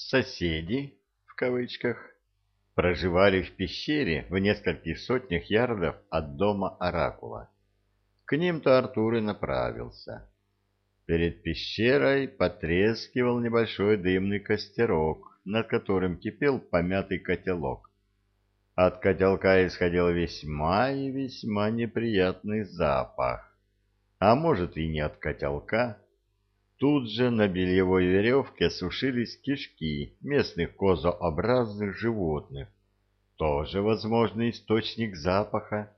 Соседи, в кавычках, проживали в пещере в нескольких сотнях ярдов от дома Оракула. К ним-то Артур и направился. Перед пещерой потрескивал небольшой дымный костерок, над которым кипел помятый котелок. От котелка исходил весьма и весьма неприятный запах. А может и не от котелка. Тут же на бельевой веревке сушились кишки местных козообразных животных. Тоже возможный источник запаха.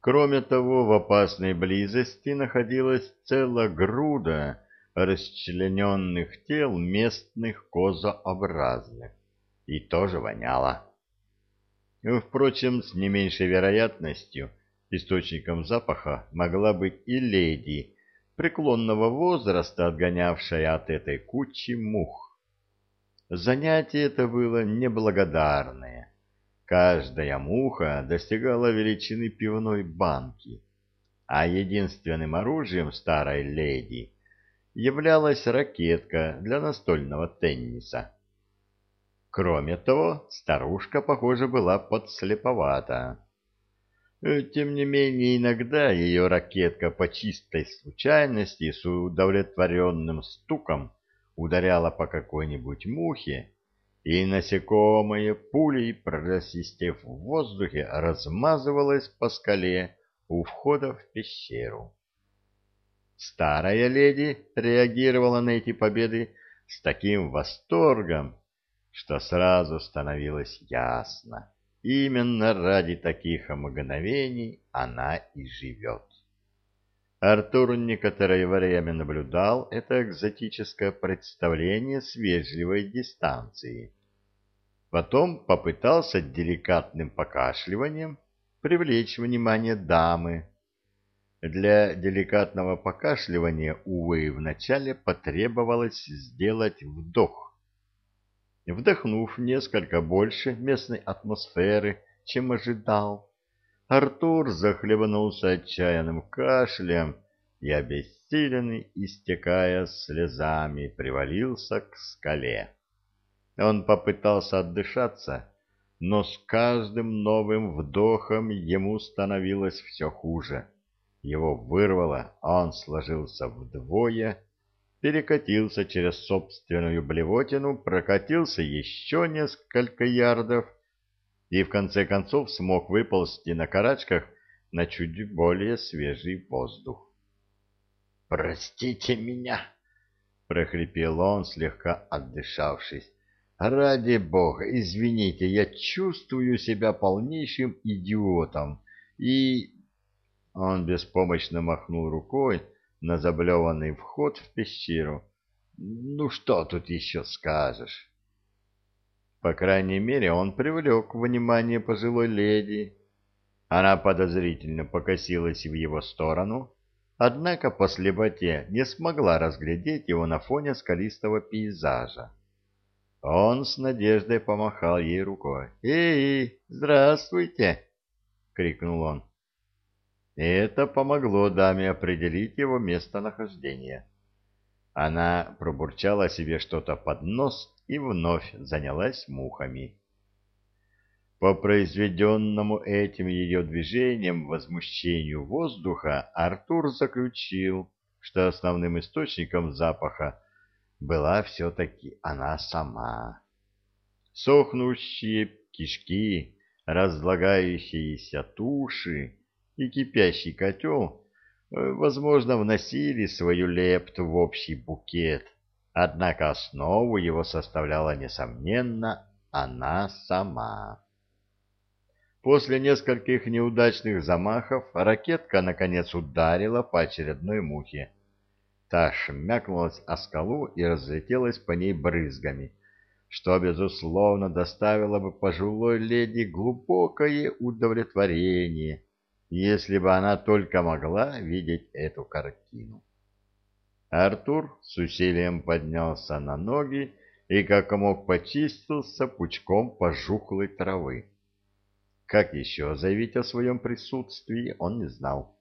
Кроме того, в опасной близости находилась целая груда расчлененных тел местных козообразных. И тоже воняло. Впрочем, с не меньшей вероятностью источником запаха могла быть и леди, преклонного возраста, отгонявшая от этой кучи мух. Занятие это было неблагодарное. Каждая муха достигала величины пивной банки, а единственным оружием старой леди являлась ракетка для настольного тенниса. Кроме того, старушка, похоже, была подслеповата. Э, тем не менее, иногда ее ракетка по чистой случайности с удовлетворенным стуком ударяла по какой-нибудь мухе, и насекомое пулей, просистев в воздухе, размазывалось по скале у входа в пещеру. Старая леди реагировала на эти победы с таким восторгом, что сразу становилось ясно. Именно ради таких мгновений она и живет. Артур некоторое время наблюдал это экзотическое представление с вежливой дистанции. Потом попытался деликатным покашливанием привлечь внимание дамы. Для деликатного покашливания, увы, вначале потребовалось сделать вдох Вдохнув несколько больше местной атмосферы, чем ожидал, Артур захлебнулся отчаянным кашлем и, обессиленный, истекая слезами, привалился к скале. Он попытался отдышаться, но с каждым новым вдохом ему становилось все хуже. Его вырвало, он сложился вдвое перекатился через собственную блевотину, прокатился еще несколько ярдов и в конце концов смог выползти на карачках на чуть более свежий воздух. «Простите меня!» — прохрипел он, слегка отдышавшись. «Ради бога, извините, я чувствую себя полнейшим идиотом и...» Он беспомощно махнул рукой, на заблеванный вход в пещеру. Ну что тут еще скажешь? По крайней мере, он привлек внимание пожилой леди. Она подозрительно покосилась в его сторону, однако по слеποте не смогла разглядеть его на фоне скалистого пейзажа. Он с надеждой помахал ей рукой. «Эй, здравствуйте!» — крикнул он. Это помогло даме определить его местонахождение. Она пробурчала себе что-то под нос и вновь занялась мухами. По произведенному этим ее движением возмущению воздуха Артур заключил, что основным источником запаха была все-таки она сама. Сохнущие кишки, разлагающиеся туши, и кипящий котел, э, возможно, вносили свою лепту в общий букет, однако основу его составляла, несомненно, она сама. После нескольких неудачных замахов ракетка, наконец, ударила по очередной мухе. Та шмякнулась о скалу и разлетелась по ней брызгами, что, безусловно, доставило бы пожилой леди глубокое удовлетворение — если бы она только могла видеть эту картину. Артур с усилием поднялся на ноги и как мог почистился пучком пожухлой травы. Как еще заявить о своем присутствии, он не знал.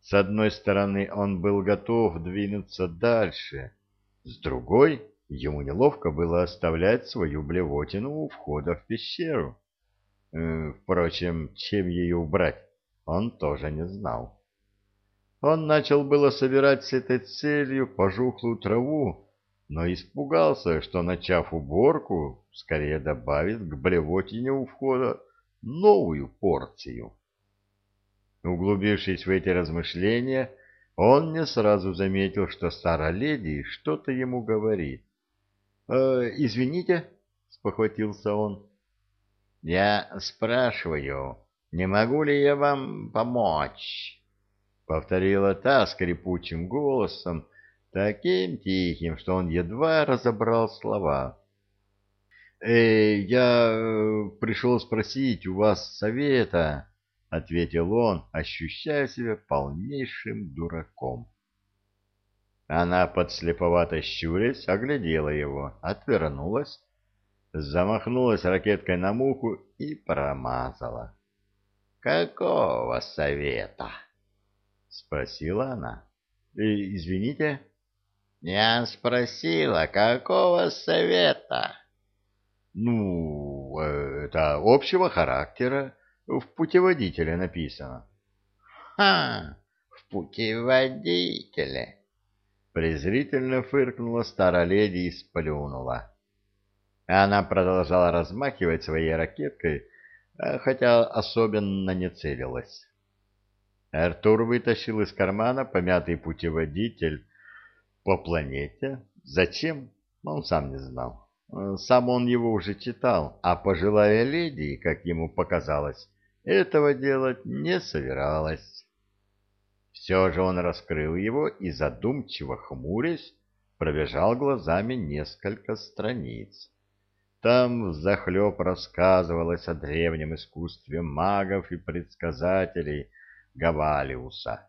С одной стороны, он был готов двинуться дальше, с другой ему неловко было оставлять свою блевотину у входа в пещеру. Э, впрочем, чем ее убрать, он тоже не знал. Он начал было собирать с этой целью пожухлую траву, но испугался, что, начав уборку, скорее добавит к блевотине у входа новую порцию. Углубившись в эти размышления, он не сразу заметил, что старая леди что-то ему говорит. «Э, «Извините», — спохватился он. «Я спрашиваю, не могу ли я вам помочь?» — повторила та скрипучим голосом, таким тихим, что он едва разобрал слова. «Э, «Я пришел спросить у вас совета», — ответил он, ощущая себя полнейшим дураком. Она, подслеповато щурясь, оглядела его, отвернулась, замахнулась ракеткой на муху и промазала. «Какого совета?» — спросила она. «Э, «Извините?» «Я спросила, какого совета?» «Ну, э, это общего характера. В путеводителе написано». «Ха! В путеводителе!» Презрительно фыркнула старая леди и сплюнула. Она продолжала размахивать своей ракеткой, хотя особенно не целилась. Артур вытащил из кармана помятый путеводитель по планете. Зачем? Он сам не знал. Сам он его уже читал, а пожилая леди, как ему показалось, этого делать не собиралась. Все же он раскрыл его и, задумчиво хмурясь, пробежал глазами несколько страниц. Там взахлеб рассказывалось о древнем искусстве магов и предсказателей Гавалиуса,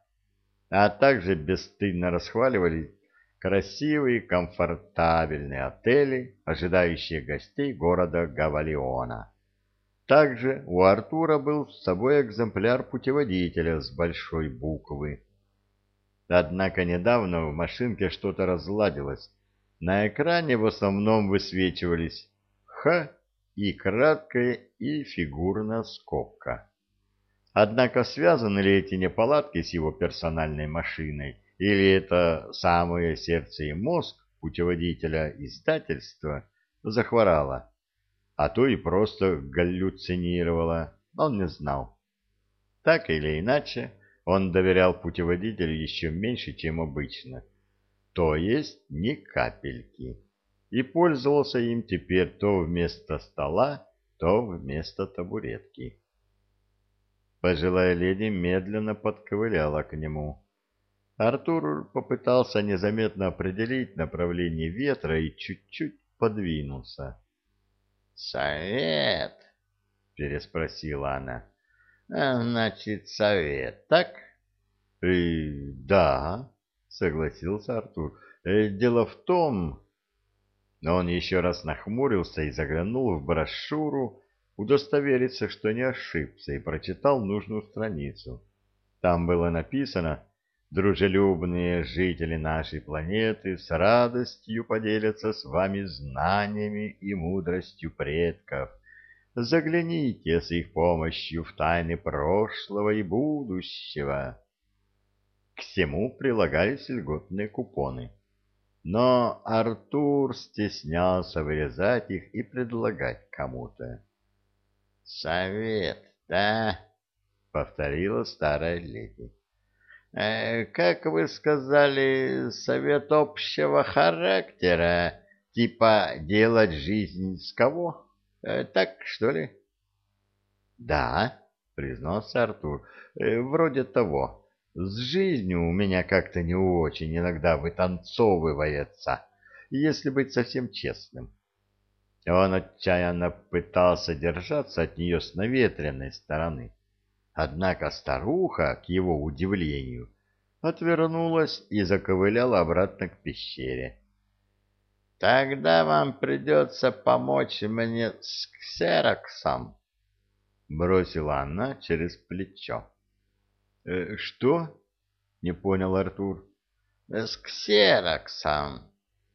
а также бесстыдно расхваливали красивые комфортабельные отели, ожидающие гостей города Гавалиона. Также у Артура был с собой экземпляр путеводителя с большой буквы. Однако недавно в машинке что-то разладилось. На экране в основном высвечивались «Х» и краткая и фигурная скобка. Однако связаны ли эти неполадки с его персональной машиной, или это самое сердце и мозг путеводителя издательства захворало, а то и просто галлюцинировало, он не знал. Так или иначе, он доверял путеводителю еще меньше, чем обычно, то есть ни капельки, и пользовался им теперь то вместо стола, то вместо табуретки. Пожилая леди медленно подковыляла к нему. Артур попытался незаметно определить направление ветра и чуть-чуть подвинулся. «Совет?» — переспросила она. А, значит, совет, так? Э, да, согласился Артур. Э, дело в том... Но он еще раз нахмурился и заглянул в брошюру, удостовериться, что не ошибся, и прочитал нужную страницу. Там было написано «Дружелюбные жители нашей планеты с радостью поделятся с вами знаниями и мудростью предков» Загляните с их помощью в тайны прошлого и будущего. К всему прилагались льготные купоны. Но Артур стеснялся вырезать их и предлагать кому-то. «Совет, да?» — повторила старая леди. «Э, «Как вы сказали, совет общего характера, типа делать жизнь с кого?» Э, так, что ли? Да, признался Артур. Э, вроде того. С жизнью у меня как-то не очень иногда вытанцовывается, если быть совсем честным. Он отчаянно пытался держаться от нее с наветренной стороны. Однако старуха, к его удивлению, отвернулась и заковыляла обратно к пещере. Тогда вам придется помочь мне с ксероксом, — бросила она через плечо. «Э, — Что? — не понял Артур. — С ксероксом.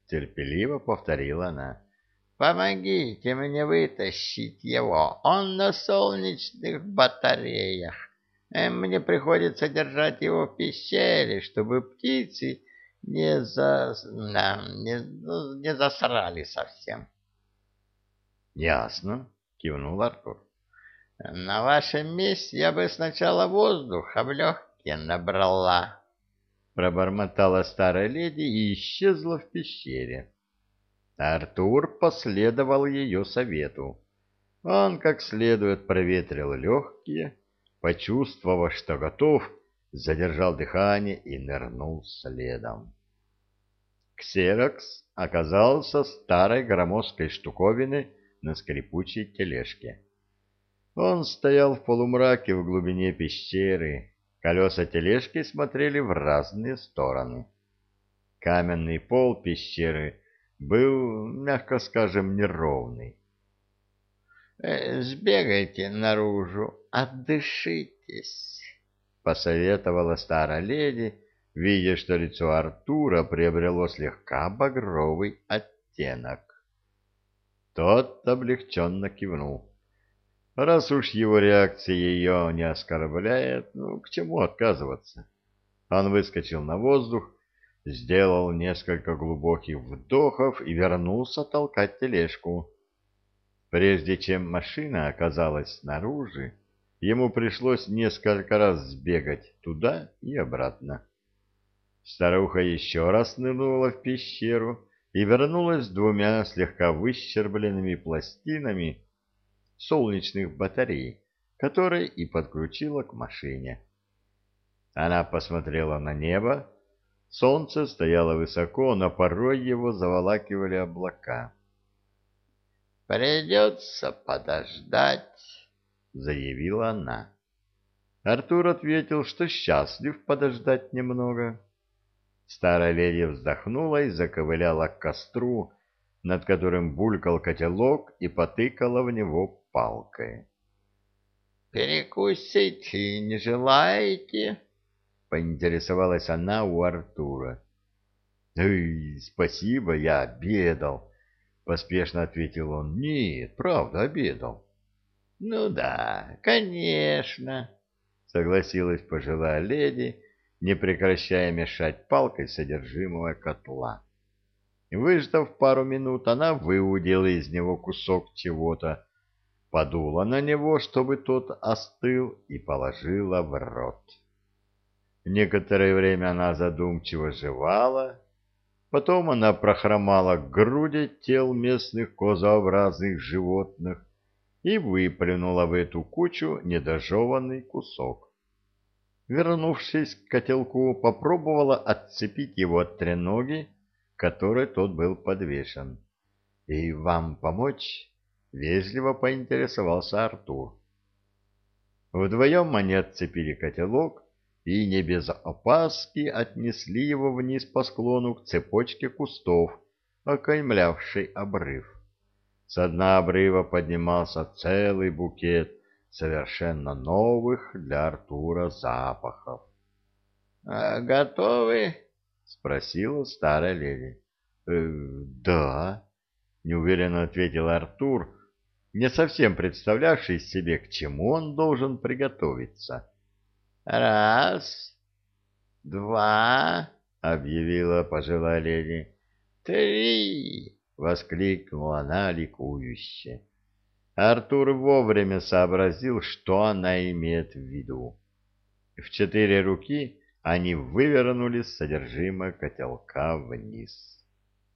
терпеливо повторила она. Помогите мне вытащить его. Он на солнечных батареях. Э, мне приходится держать его в пещере, чтобы птицы не, за... не, ну, не засрали совсем. — Ясно, — кивнул Артур. — На вашем месте я бы сначала воздуха в легкие набрала, — пробормотала старая леди и исчезла в пещере. Артур последовал ее совету. Он как следует проветрил легкие, почувствовав, что готов, задержал дыхание и нырнул следом. Ксерокс оказался старой громоздкой штуковиной на скрипучей тележке. Он стоял в полумраке в глубине пещеры, колеса тележки смотрели в разные стороны. Каменный пол пещеры был, мягко скажем, неровный. «Э, «Сбегайте наружу, отдышитесь», — посоветовала старая леди, видя, что лицо Артура приобрело слегка багровый оттенок. Тот облегченно кивнул. Раз уж его реакция ее не оскорбляет, ну, к чему отказываться? Он выскочил на воздух, сделал несколько глубоких вдохов и вернулся толкать тележку. Прежде чем машина оказалась снаружи, ему пришлось несколько раз сбегать туда и обратно. Старуха еще раз нырнула в пещеру и вернулась с двумя слегка выщербленными пластинами солнечных батарей, которые и подключила к машине. Она посмотрела на небо, Солнце стояло высоко, но порой его заволакивали облака. «Придется подождать», — заявила она. Артур ответил, что счастлив подождать немного. Старая леди вздохнула и заковыляла к костру, над которым булькал котелок и потыкала в него палкой. «Перекусить не желаете?» поинтересовалась она у Артура. «Эй, спасибо, я обедал», — поспешно ответил он. «Нет, правда, обедал». «Ну да, конечно», — согласилась пожилая леди, не прекращая мешать палкой содержимого котла. Выждав пару минут, она выудила из него кусок чего-то, подула на него, чтобы тот остыл, и положила в рот. Некоторое время она задумчиво жевала, потом она прохромала к груди тел местных козообразных животных и выплюнула в эту кучу недожеванный кусок. Вернувшись к котелку, попробовала отцепить его от треноги, которой тот был подвешен. — И вам помочь? — вежливо поинтересовался Артур. Вдвоем они отцепили котелок, и не без опаски отнесли его вниз по склону к цепочке кустов, окаймлявшей обрыв. С дна обрыва поднимался целый букет совершенно новых для Артура запахов. «А «Готовы?» — спросила старая леди. «Э, «Да», — неуверенно ответил Артур, не совсем представлявший себе, к чему он должен приготовиться. Раз, два, — объявила пожилая леди. Три, — воскликнула она ликующе. Артур вовремя сообразил, что она имеет в виду. В четыре руки они вывернули содержимое котелка вниз.